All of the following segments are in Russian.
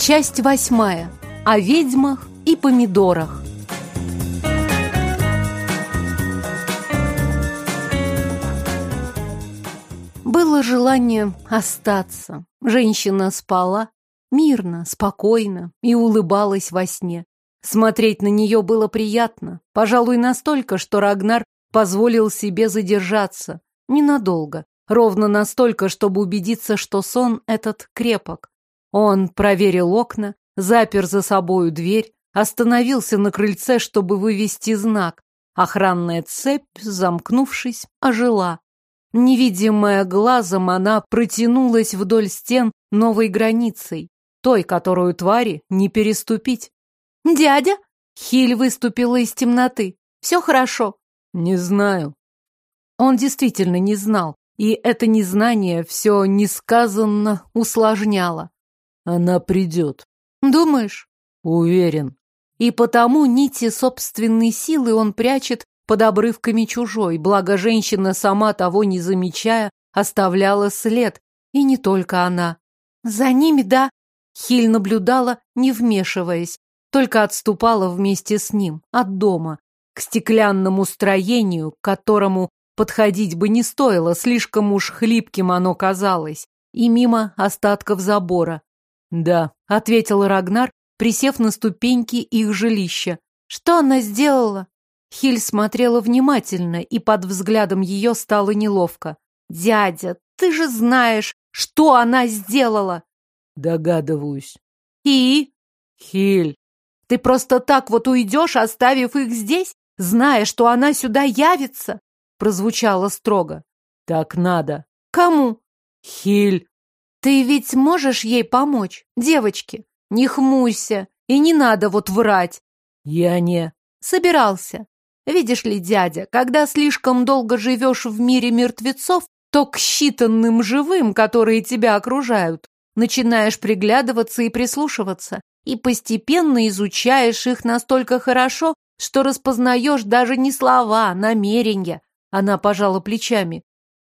Часть восьмая. О ведьмах и помидорах. Было желание остаться. Женщина спала мирно, спокойно и улыбалась во сне. Смотреть на нее было приятно, пожалуй, настолько, что Рагнар позволил себе задержаться. Ненадолго, ровно настолько, чтобы убедиться, что сон этот крепок. Он проверил окна, запер за собою дверь, остановился на крыльце, чтобы вывести знак. Охранная цепь, замкнувшись, ожила. Невидимая глазом, она протянулась вдоль стен новой границей, той, которую твари не переступить. «Дядя?» Хиль выступила из темноты. «Все хорошо?» «Не знаю». Он действительно не знал, и это незнание все несказанно усложняло. Она придет. Думаешь? Уверен. И потому нити собственной силы он прячет под обрывками чужой, благо женщина, сама того не замечая, оставляла след. И не только она. За ними, да. Хиль наблюдала, не вмешиваясь, только отступала вместе с ним, от дома, к стеклянному строению, к которому подходить бы не стоило, слишком уж хлипким оно казалось, и мимо остатков забора. «Да», — ответил Рагнар, присев на ступеньки их жилища. «Что она сделала?» Хиль смотрела внимательно, и под взглядом ее стало неловко. «Дядя, ты же знаешь, что она сделала!» «Догадываюсь». «И?» «Хиль, ты просто так вот уйдешь, оставив их здесь, зная, что она сюда явится?» Прозвучало строго. «Так надо». «Кому?» «Хиль». Ты ведь можешь ей помочь, девочке? Не хмуйся, и не надо вот врать. Я не... Собирался. Видишь ли, дядя, когда слишком долго живешь в мире мертвецов, то к считанным живым, которые тебя окружают, начинаешь приглядываться и прислушиваться, и постепенно изучаешь их настолько хорошо, что распознаешь даже не слова, а намерения. Она пожала плечами.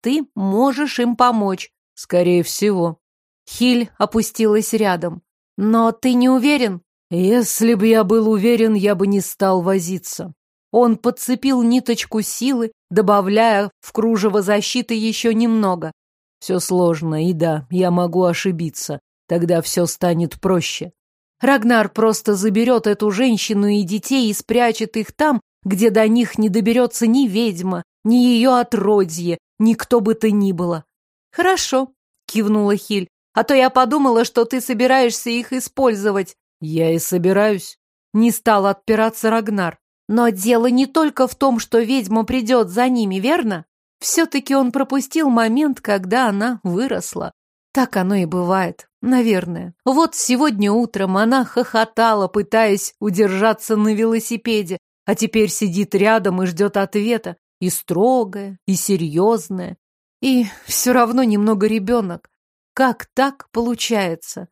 Ты можешь им помочь. Скорее всего. Хиль опустилась рядом. Но ты не уверен? Если бы я был уверен, я бы не стал возиться. Он подцепил ниточку силы, добавляя в кружево защиты еще немного. Все сложно, и да, я могу ошибиться. Тогда все станет проще. Рагнар просто заберет эту женщину и детей и спрячет их там, где до них не доберется ни ведьма, ни ее отродье, ни кто бы то ни было. Хорошо, кивнула Хиль. А то я подумала, что ты собираешься их использовать. Я и собираюсь. Не стал отпираться Рагнар. Но дело не только в том, что ведьма придет за ними, верно? Все-таки он пропустил момент, когда она выросла. Так оно и бывает, наверное. Вот сегодня утром она хохотала, пытаясь удержаться на велосипеде, а теперь сидит рядом и ждет ответа, и строгая, и серьезная, и все равно немного ребенок. Как так получается?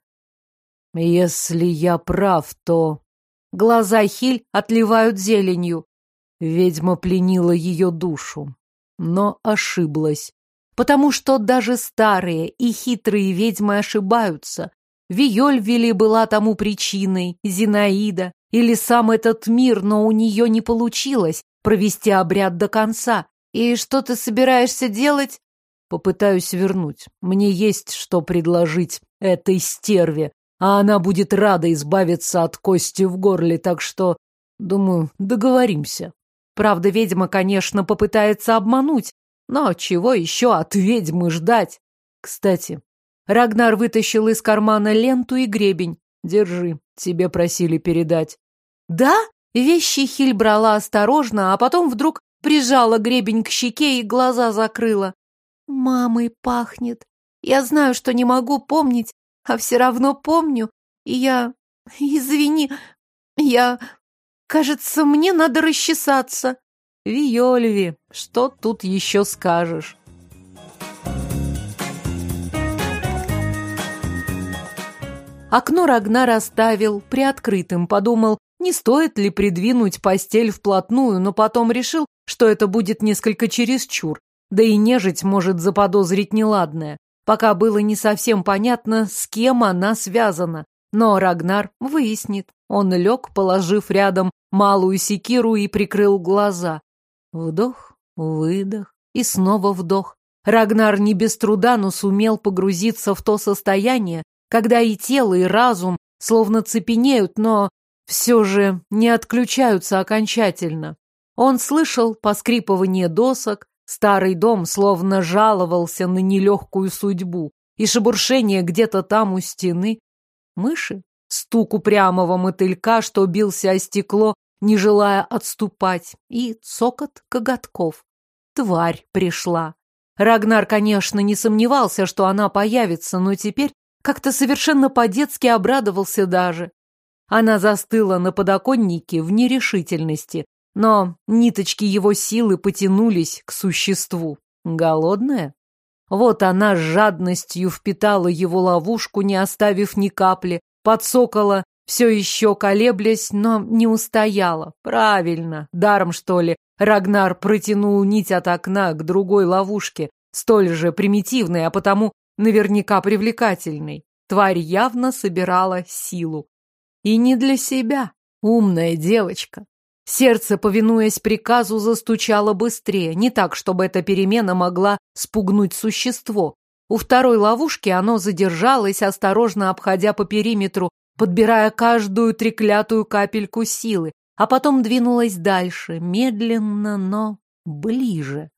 Если я прав, то... Глаза Хиль отливают зеленью. Ведьма пленила ее душу, но ошиблась. Потому что даже старые и хитрые ведьмы ошибаются. Виольвели была тому причиной, Зинаида, или сам этот мир, но у нее не получилось провести обряд до конца. И что ты собираешься делать? Попытаюсь вернуть. Мне есть что предложить этой стерве, а она будет рада избавиться от кости в горле, так что, думаю, договоримся. Правда, ведьма, конечно, попытается обмануть, но чего еще от ведьмы ждать? Кстати, Рагнар вытащил из кармана ленту и гребень. Держи, тебе просили передать. Да? Вещи Хиль брала осторожно, а потом вдруг прижала гребень к щеке и глаза закрыла. Мамой пахнет. Я знаю, что не могу помнить, а все равно помню. И я... Извини, я... Кажется, мне надо расчесаться. Виольви, что тут еще скажешь? Окно Рагнар оставил приоткрытым, подумал, не стоит ли придвинуть постель вплотную, но потом решил, что это будет несколько чересчур. Да и нежить может заподозрить неладное. Пока было не совсем понятно, с кем она связана. Но Рагнар выяснит. Он лег, положив рядом малую секиру и прикрыл глаза. Вдох, выдох и снова вдох. Рагнар не без труда, но сумел погрузиться в то состояние, когда и тело, и разум словно цепенеют, но все же не отключаются окончательно. Он слышал поскрипывание досок, старый дом словно жаловался на нелегкую судьбу, и шебуршение где-то там у стены. Мыши? Стук упрямого мотылька, что бился о стекло, не желая отступать, и цокот коготков. Тварь пришла. Рагнар, конечно, не сомневался, что она появится, но теперь как-то совершенно по-детски обрадовался даже. Она застыла на подоконнике в нерешительности, но ниточки его силы потянулись к существу. Голодная? Вот она жадностью впитала его ловушку, не оставив ни капли, подсокола, все еще колеблясь, но не устояла. Правильно, даром что ли, Рагнар протянул нить от окна к другой ловушке, столь же примитивной, а потому наверняка привлекательной. Тварь явно собирала силу. И не для себя. Умная девочка. Сердце, повинуясь приказу, застучало быстрее, не так, чтобы эта перемена могла спугнуть существо. У второй ловушки оно задержалось, осторожно обходя по периметру, подбирая каждую треклятую капельку силы, а потом двинулась дальше, медленно, но ближе.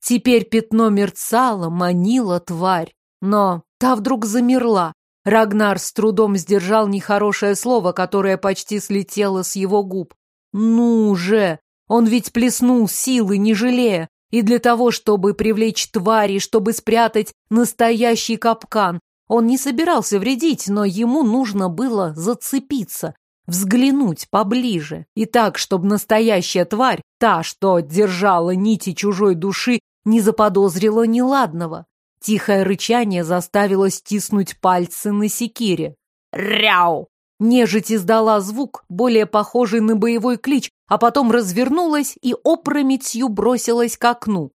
Теперь пятно мерцало, манило тварь, но та вдруг замерла. Рагнар с трудом сдержал нехорошее слово, которое почти слетело с его губ. «Ну же! Он ведь плеснул силы, не жалея, и для того, чтобы привлечь твари, чтобы спрятать настоящий капкан. Он не собирался вредить, но ему нужно было зацепиться, взглянуть поближе. И так, чтобы настоящая тварь, та, что держала нити чужой души, не заподозрила неладного. Тихое рычание заставило стиснуть пальцы на секире. «Ряу!» Нежить издала звук, более похожий на боевой клич, а потом развернулась и опрометью бросилась к окну.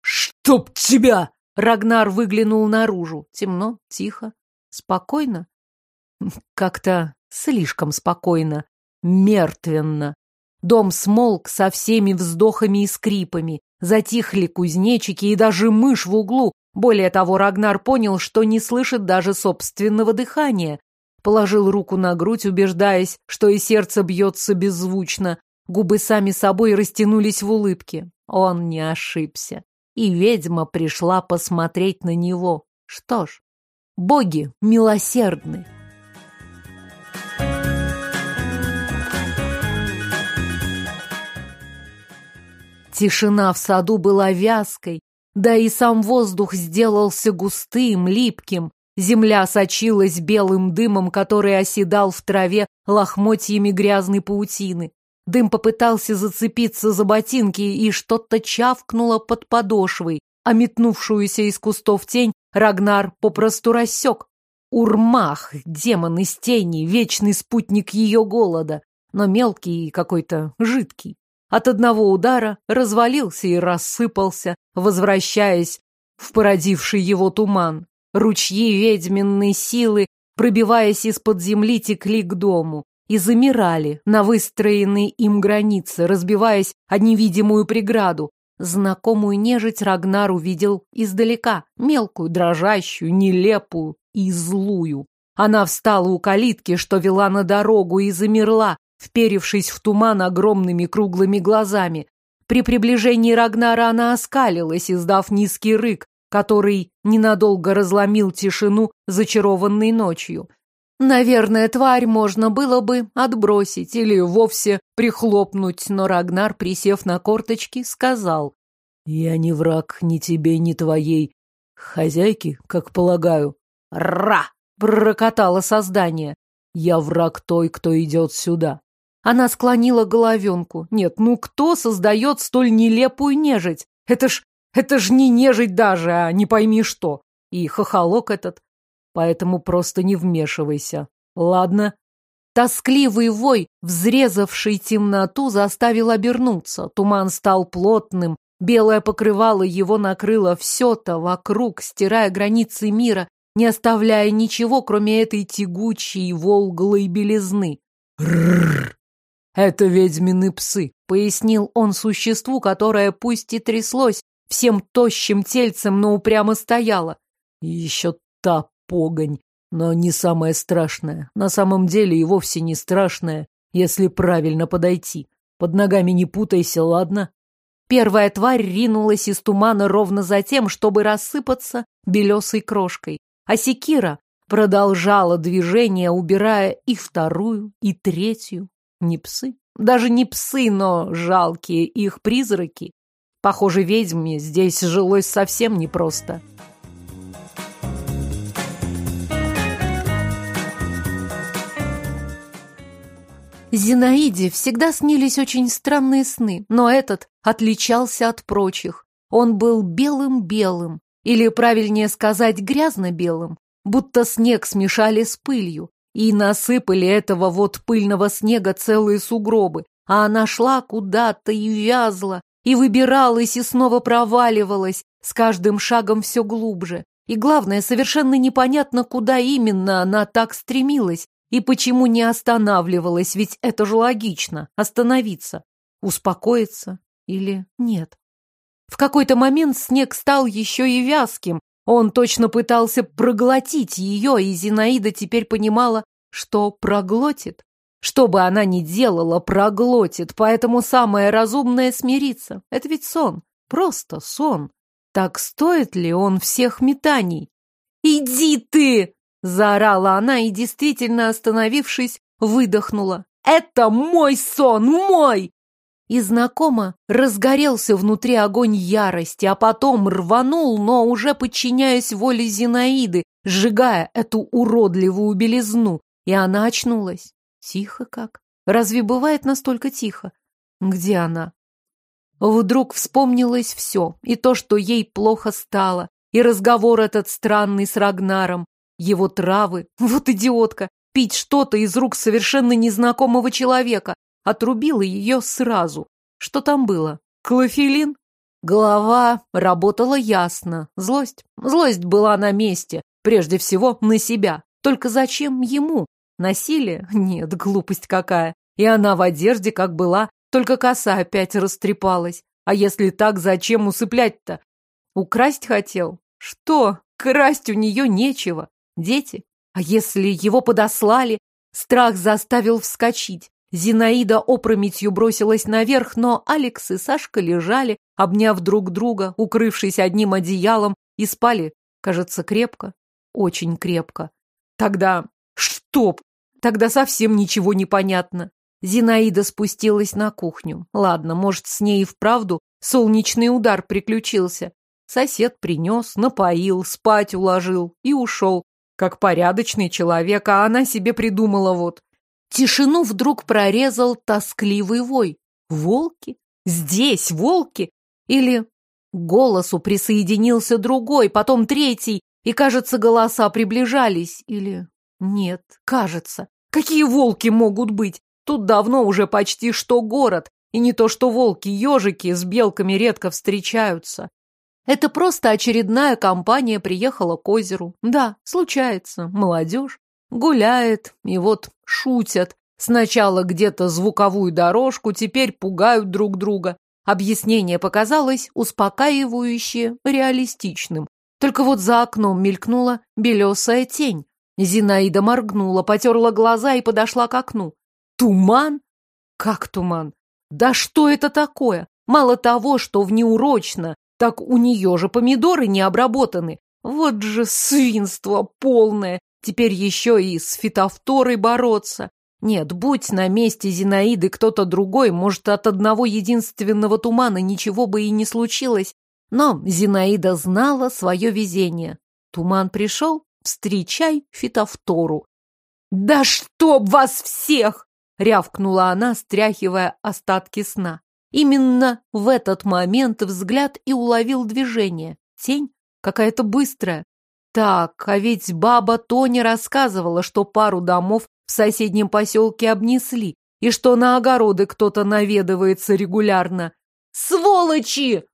«Чтоб тебя!» Рагнар выглянул наружу. Темно, тихо, спокойно. Как-то слишком спокойно, мертвенно. Дом смолк со всеми вздохами и скрипами. Затихли кузнечики и даже мышь в углу. Более того, Рагнар понял, что не слышит даже собственного дыхания. Положил руку на грудь, убеждаясь, что и сердце бьется беззвучно. Губы сами собой растянулись в улыбке. Он не ошибся. И ведьма пришла посмотреть на него. Что ж, боги милосердны. Тишина в саду была вязкой, да и сам воздух сделался густым, липким. Земля сочилась белым дымом, который оседал в траве лохмотьями грязной паутины. Дым попытался зацепиться за ботинки, и что-то чавкнуло под подошвой, а метнувшуюся из кустов тень Рагнар попросту рассек. Урмах, демон из тени, вечный спутник ее голода, но мелкий и какой-то жидкий. От одного удара развалился и рассыпался, возвращаясь в породивший его туман. Ручьи ведьминной силы, пробиваясь из-под земли, текли к дому и замирали на выстроенной им границе, разбиваясь о невидимую преграду. Знакомую нежить Рагнар увидел издалека, мелкую, дрожащую, нелепую и злую. Она встала у калитки, что вела на дорогу, и замерла, вперившись в туман огромными круглыми глазами. При приближении Рагнара она оскалилась, издав низкий рык, который ненадолго разломил тишину, зачарованной ночью. Наверное, тварь можно было бы отбросить или вовсе прихлопнуть, но Рагнар, присев на корточки, сказал. «Я не враг ни тебе, ни твоей хозяйки, как полагаю». «Ра!» — пророкотало создание. «Я враг той, кто идет сюда». Она склонила головенку. Нет, ну кто создает столь нелепую нежить? Это ж, это ж не нежить даже, а не пойми что. И хохолок этот. Поэтому просто не вмешивайся. Ладно? Тоскливый вой, взрезавший темноту, заставил обернуться. Туман стал плотным, белое покрывало его накрыло все-то вокруг, стирая границы мира, не оставляя ничего, кроме этой тягучей волглой белизны. «Рррр! Это ведьмины псы», — пояснил он существу, которое пусть и тряслось всем тощим тельцем, но упрямо стояло. И еще та погонь, но не самое страшное. На самом деле и вовсе не страшное, если правильно подойти. Под ногами не путайся, ладно? Первая тварь ринулась из тумана ровно за тем, чтобы рассыпаться белесой крошкой. А секира продолжала движение, убирая и вторую, и третью. Не псы. Даже не псы, но жалкие их призраки. Похоже, ведьме здесь жилось совсем непросто. Зинаиде всегда снились очень странные сны, но этот отличался от прочих. Он был белым-белым, или, правильнее сказать, грязно-белым, будто снег смешали с пылью, и насыпали этого вот пыльного снега целые сугробы, а она шла куда-то и вязла, и выбиралась, и снова проваливалась, с каждым шагом все глубже. И главное, совершенно непонятно, куда именно она так стремилась, и почему не останавливалась, ведь это же логично – остановиться, успокоиться или нет. В какой-то момент снег стал еще и вязким. Он точно пытался проглотить ее, и Зинаида теперь понимала, что проглотит. Что бы она ни делала, проглотит, поэтому самое разумное смириться. Это ведь сон, просто сон. Так стоит ли он всех метаний? «Иди ты!» – заорала она и, действительно остановившись, выдохнула. «Это мой сон, мой! И знакомо разгорелся внутри огонь ярости, а потом рванул, но уже подчиняясь воле Зинаиды, сжигая эту уродливую белизну. И она очнулась. Тихо как. Разве бывает настолько тихо? Где она? Вдруг вспомнилось все, и то, что ей плохо стало, и разговор этот странный с Рагнаром, его травы, вот идиотка, пить что-то из рук совершенно незнакомого человека, Отрубила ее сразу. Что там было? Клофелин? Голова работала ясно. Злость? Злость была на месте. Прежде всего, на себя. Только зачем ему? Насилие? Нет, глупость какая. И она в одежде, как была, только коса опять растрепалась. А если так, зачем усыплять-то? Украсть хотел? Что? Красть у нее нечего. Дети? А если его подослали? Страх заставил вскочить. Зинаида опрометью бросилась наверх, но Алекс и Сашка лежали, обняв друг друга, укрывшись одним одеялом, и спали, кажется, крепко, очень крепко. Тогда... Чтоб! Тогда совсем ничего не понятно. Зинаида спустилась на кухню. Ладно, может, с ней и вправду солнечный удар приключился. Сосед принес, напоил, спать уложил и ушел. Как порядочный человек, а она себе придумала вот. Тишину вдруг прорезал тоскливый вой. Волки? Здесь волки? Или к голосу присоединился другой, потом третий, и, кажется, голоса приближались. Или нет, кажется. Какие волки могут быть? Тут давно уже почти что город, и не то что волки, ежики с белками редко встречаются. Это просто очередная компания приехала к озеру. Да, случается, молодежь. Гуляет, и вот шутят. Сначала где-то звуковую дорожку, теперь пугают друг друга. Объяснение показалось успокаивающе реалистичным. Только вот за окном мелькнула белесая тень. Зинаида моргнула, потерла глаза и подошла к окну. Туман? Как туман? Да что это такое? Мало того, что внеурочно, так у нее же помидоры не обработаны. Вот же свинство полное! Теперь еще и с фитофторой бороться. Нет, будь на месте Зинаиды кто-то другой, может, от одного единственного тумана ничего бы и не случилось. Но Зинаида знала свое везение. Туман пришел, встречай фитофтору. «Да чтоб вас всех!» — рявкнула она, стряхивая остатки сна. Именно в этот момент взгляд и уловил движение. Тень какая-то быстрая, так, а ведь баба Тоня рассказывала, что пару домов в соседнем поселке обнесли, и что на огороды кто-то наведывается регулярно. «Сволочи!»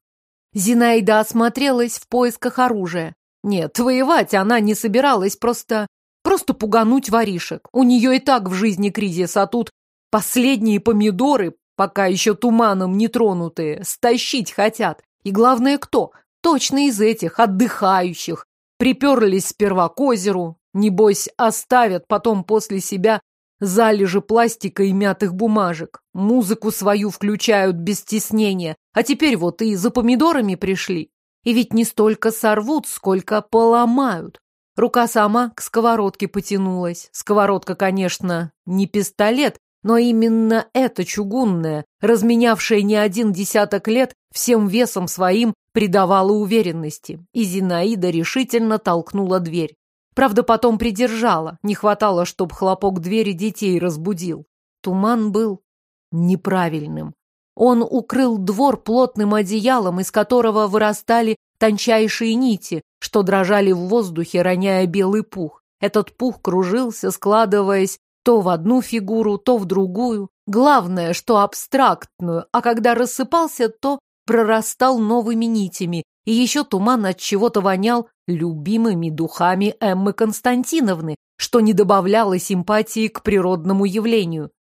Зинаида осмотрелась в поисках оружия. Нет, воевать она не собиралась, просто... Просто пугануть воришек. У нее и так в жизни кризис, а тут последние помидоры, пока еще туманом не тронутые, стащить хотят. И главное, кто? Точно из этих, отдыхающих. Приперлись сперва к озеру, небось оставят потом после себя залежи пластика и мятых бумажек. Музыку свою включают без стеснения. А теперь вот и за помидорами пришли. И ведь не столько сорвут, сколько поломают. Рука сама к сковородке потянулась. Сковородка, конечно, не пистолет, но именно эта чугунная, разменявшая не один десяток лет, всем весом своим придавала уверенности. И Зинаида решительно толкнула дверь. Правда, потом придержала. Не хватало, чтоб хлопок двери детей разбудил. Туман был неправильным. Он укрыл двор плотным одеялом, из которого вырастали тончайшие нити, что дрожали в воздухе, роняя белый пух. Этот пух кружился, складываясь то в одну фигуру, то в другую. Главное, что абстрактную, а когда рассыпался, то прорастал новыми нитями, и еще туман от чего-то вонял любимыми духами Эммы Константиновны, что не добавляло симпатии к природному явлению.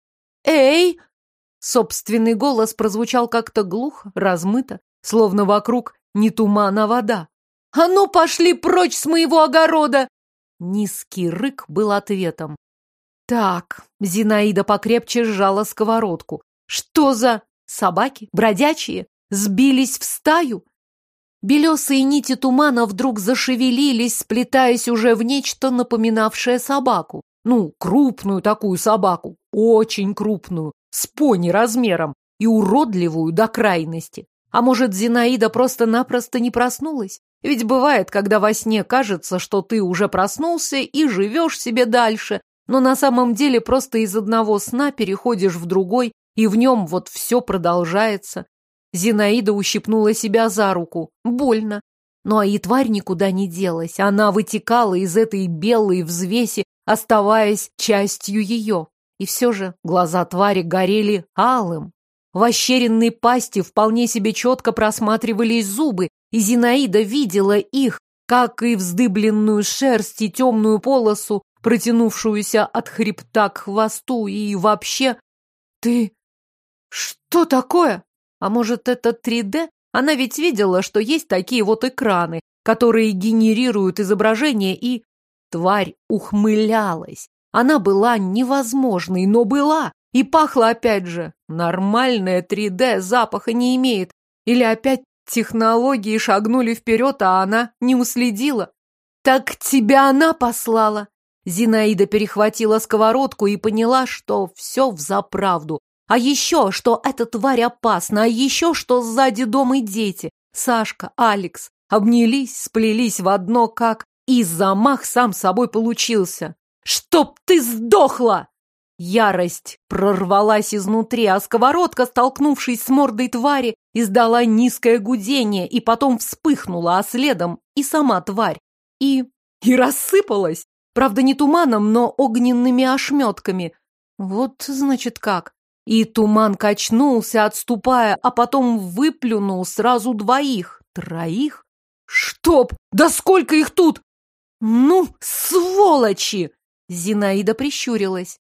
«Эй!» Собственный голос прозвучал как-то глухо, размыто, словно вокруг не туман, а вода. «А ну, пошли прочь с моего огорода!» Низкий рык был ответом. Так, Зинаида покрепче сжала сковородку. Что за собаки, бродячие, сбились в стаю? Белесые нити тумана вдруг зашевелились, сплетаясь уже в нечто напоминавшее собаку. Ну, крупную такую собаку, очень крупную, с пони размером и уродливую до крайности. А может, Зинаида просто-напросто не проснулась? Ведь бывает, когда во сне кажется, что ты уже проснулся и живешь себе дальше, но на самом деле просто из одного сна переходишь в другой, и в нем вот все продолжается. Зинаида ущипнула себя за руку. Больно. Ну а и тварь никуда не делась. Она вытекала из этой белой взвеси, оставаясь частью ее. И все же глаза твари горели алым. В ощеренной пасти вполне себе четко просматривались зубы, и Зинаида видела их, как и вздыбленную шерсть и темную полосу, протянувшуюся от хребта к хвосту, и вообще... Ты... Что такое? А может, это 3D? Она ведь видела, что есть такие вот экраны, которые генерируют изображение, и... Тварь ухмылялась. Она была невозможной, но была. И пахла опять же. Нормальное 3D запаха не имеет. Или опять технологии шагнули вперед, а она не уследила. Так тебя она послала. Зинаида перехватила сковородку и поняла, что все взаправду. А еще, что эта тварь опасна, а еще, что сзади дом и дети. Сашка, Алекс обнялись, сплелись в одно, как и замах сам собой получился. «Чтоб ты сдохла!» Ярость прорвалась изнутри, а сковородка, столкнувшись с мордой твари, издала низкое гудение и потом вспыхнула, а следом и сама тварь. И... и рассыпалась. Правда, не туманом, но огненными ошметками. Вот, значит, как. И туман качнулся, отступая, а потом выплюнул сразу двоих. Троих? Чтоб! Да сколько их тут! Ну, сволочи! Зинаида прищурилась.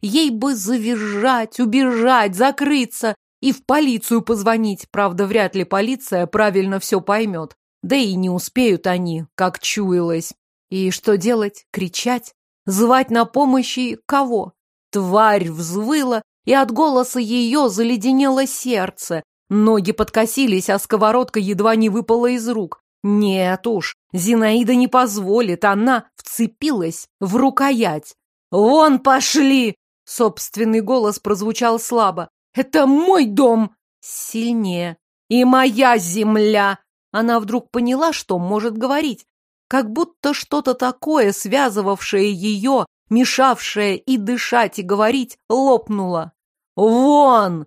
Ей бы завизжать, убежать, закрыться и в полицию позвонить. Правда, вряд ли полиция правильно все поймет. Да и не успеют они, как чуялось. И что делать? Кричать? Звать на помощь и кого? Тварь взвыла, и от голоса ее заледенело сердце. Ноги подкосились, а сковородка едва не выпала из рук. Нет уж, Зинаида не позволит, она вцепилась в рукоять. «Вон пошли!» Собственный голос прозвучал слабо. «Это мой дом!» Сильнее. «И моя земля!» Она вдруг поняла, что может говорить. Как будто что-то такое, связывавшее ее, мешавшее и дышать, и говорить, лопнуло. «Вон!»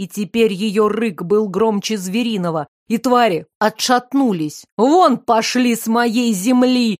И теперь ее рык был громче звериного, и твари отшатнулись. «Вон пошли с моей земли!»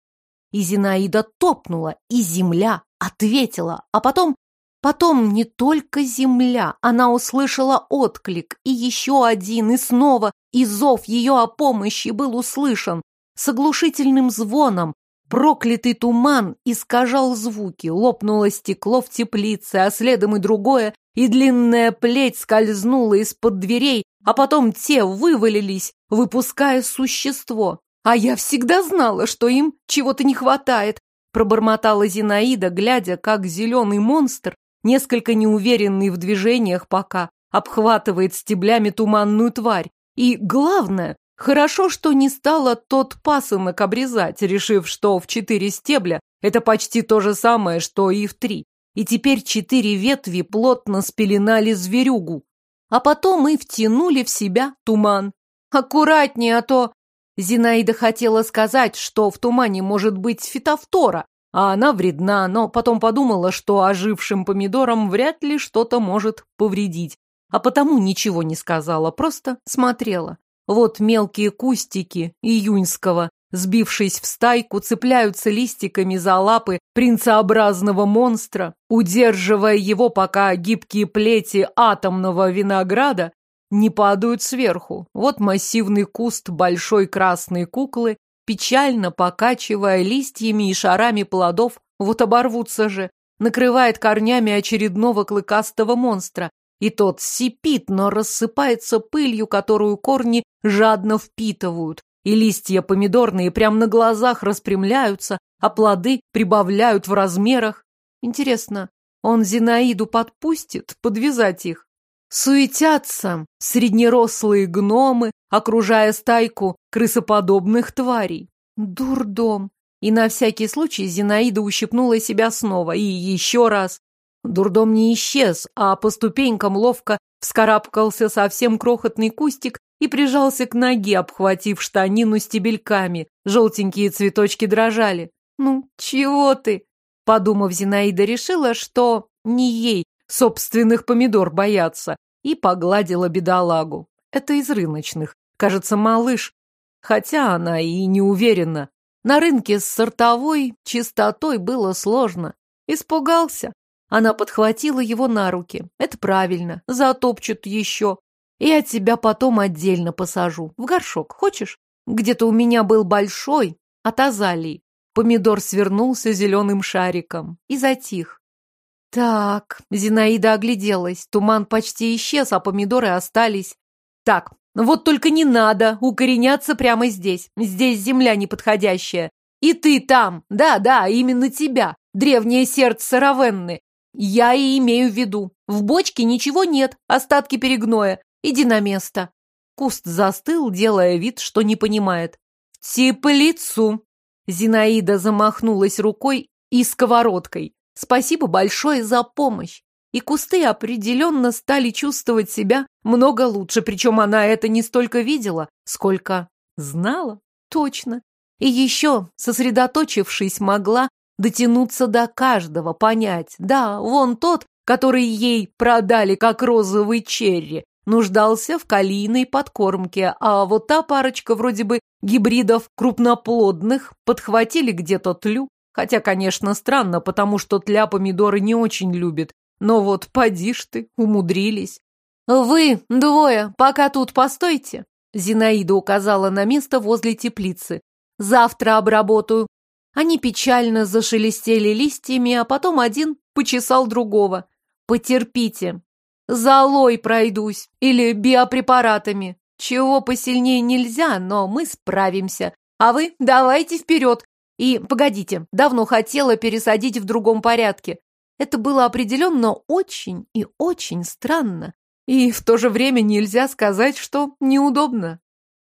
И Зинаида топнула, и земля ответила, а потом... Потом не только земля, она услышала отклик, и еще один, и снова, и зов ее о помощи был услышан. с оглушительным звоном. Проклятый туман искажал звуки, лопнуло стекло в теплице, а следом и другое, и длинная плеть скользнула из-под дверей, а потом те вывалились, выпуская существо. А я всегда знала, что им чего-то не хватает, пробормотала Зинаида, глядя, как зеленый монстр, несколько неуверенный в движениях пока, обхватывает стеблями туманную тварь. И главное, Хорошо, что не стала тот пасынок обрезать, решив, что в четыре стебля это почти то же самое, что и в три. И теперь четыре ветви плотно спеленали зверюгу. А потом и втянули в себя туман. Аккуратнее, а то... Зинаида хотела сказать, что в тумане может быть фитофтора, а она вредна, но потом подумала, что ожившим помидорам вряд ли что-то может повредить. А потому ничего не сказала, просто смотрела. Вот мелкие кустики июньского, сбившись в стайку, цепляются листиками за лапы принцеобразного монстра, удерживая его, пока гибкие плети атомного винограда не падают сверху. Вот массивный куст большой красной куклы, печально покачивая листьями и шарами плодов, вот оборвутся же, накрывает корнями очередного клыкастого монстра, и тот сипит, но рассыпается пылью, которую корни жадно впитывают, и листья помидорные прямо на глазах распрямляются, а плоды прибавляют в размерах. Интересно, он Зинаиду подпустит подвязать их? Суетятся среднерослые гномы, окружая стайку крысоподобных тварей. Дурдом. И на всякий случай Зинаида ущипнула себя снова и еще раз. Дурдом не исчез, а по ступенькам ловко вскарабкался совсем крохотный кустик и прижался к ноге, обхватив штанину стебельками. Желтенькие цветочки дрожали. «Ну, чего ты?» Подумав, Зинаида решила, что не ей собственных помидор бояться, и погладила бедолагу. Это из рыночных. Кажется, малыш. Хотя она и не уверена. На рынке с сортовой чистотой было сложно. Испугался. Она подхватила его на руки. Это правильно, затопчут еще. Я тебя потом отдельно посажу. В горшок, хочешь? Где-то у меня был большой, от азалии. Помидор свернулся зеленым шариком и затих. Так, Зинаида огляделась. Туман почти исчез, а помидоры остались. Так, вот только не надо укореняться прямо здесь. Здесь земля неподходящая. И ты там, да-да, именно тебя, древнее сердце Равенны. Я и имею в виду. В бочке ничего нет, остатки перегноя. Иди на место. Куст застыл, делая вид, что не понимает. Теплицу. Зинаида замахнулась рукой и сковородкой. Спасибо большое за помощь. И кусты определенно стали чувствовать себя много лучше, причем она это не столько видела, сколько знала. Точно. И еще, сосредоточившись, могла дотянуться до каждого, понять. Да, вон тот, который ей продали как розовый черри, нуждался в калийной подкормке, а вот та парочка вроде бы гибридов крупноплодных подхватили где-то тлю. Хотя, конечно, странно, потому что тля помидоры не очень любит. Но вот поди ж ты, умудрились. «Вы, двое, пока тут постойте», — Зинаида указала на место возле теплицы. «Завтра обработаю. Они печально зашелестели листьями, а потом один почесал другого. Потерпите. Золой пройдусь или биопрепаратами. Чего посильнее нельзя, но мы справимся. А вы давайте вперед. И погодите, давно хотела пересадить в другом порядке. Это было определенно очень и очень странно. И в то же время нельзя сказать, что неудобно.